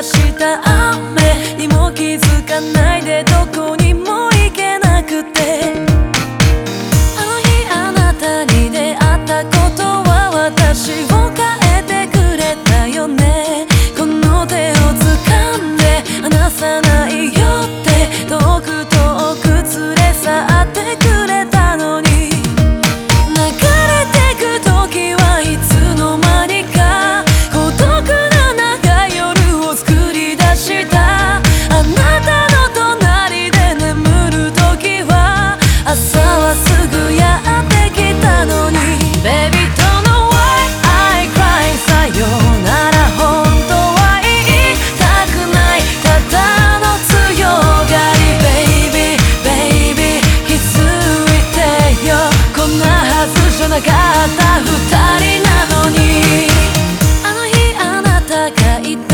ざした雨。にも気づかないでどこにも行けなくて。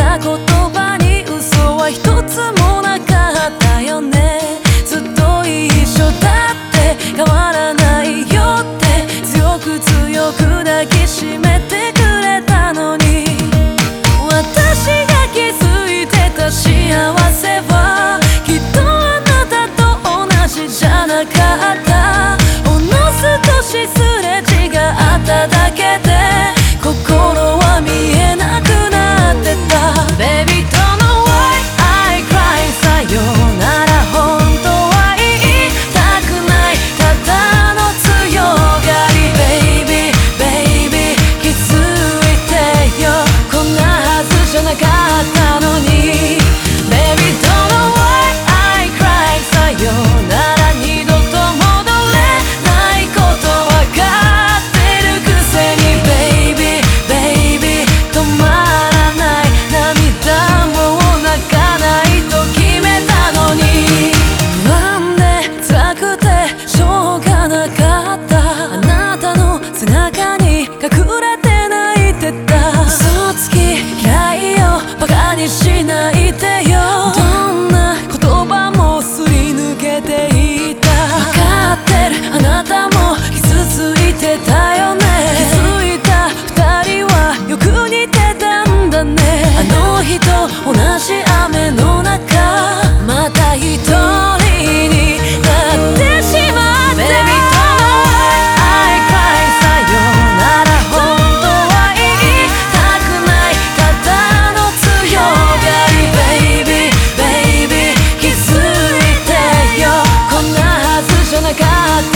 た言葉に嘘は一つもなかったよね。ずっと一緒だって変わらないよって。強く強く抱きしめてくれたのに。私が気づいてた幸せ願って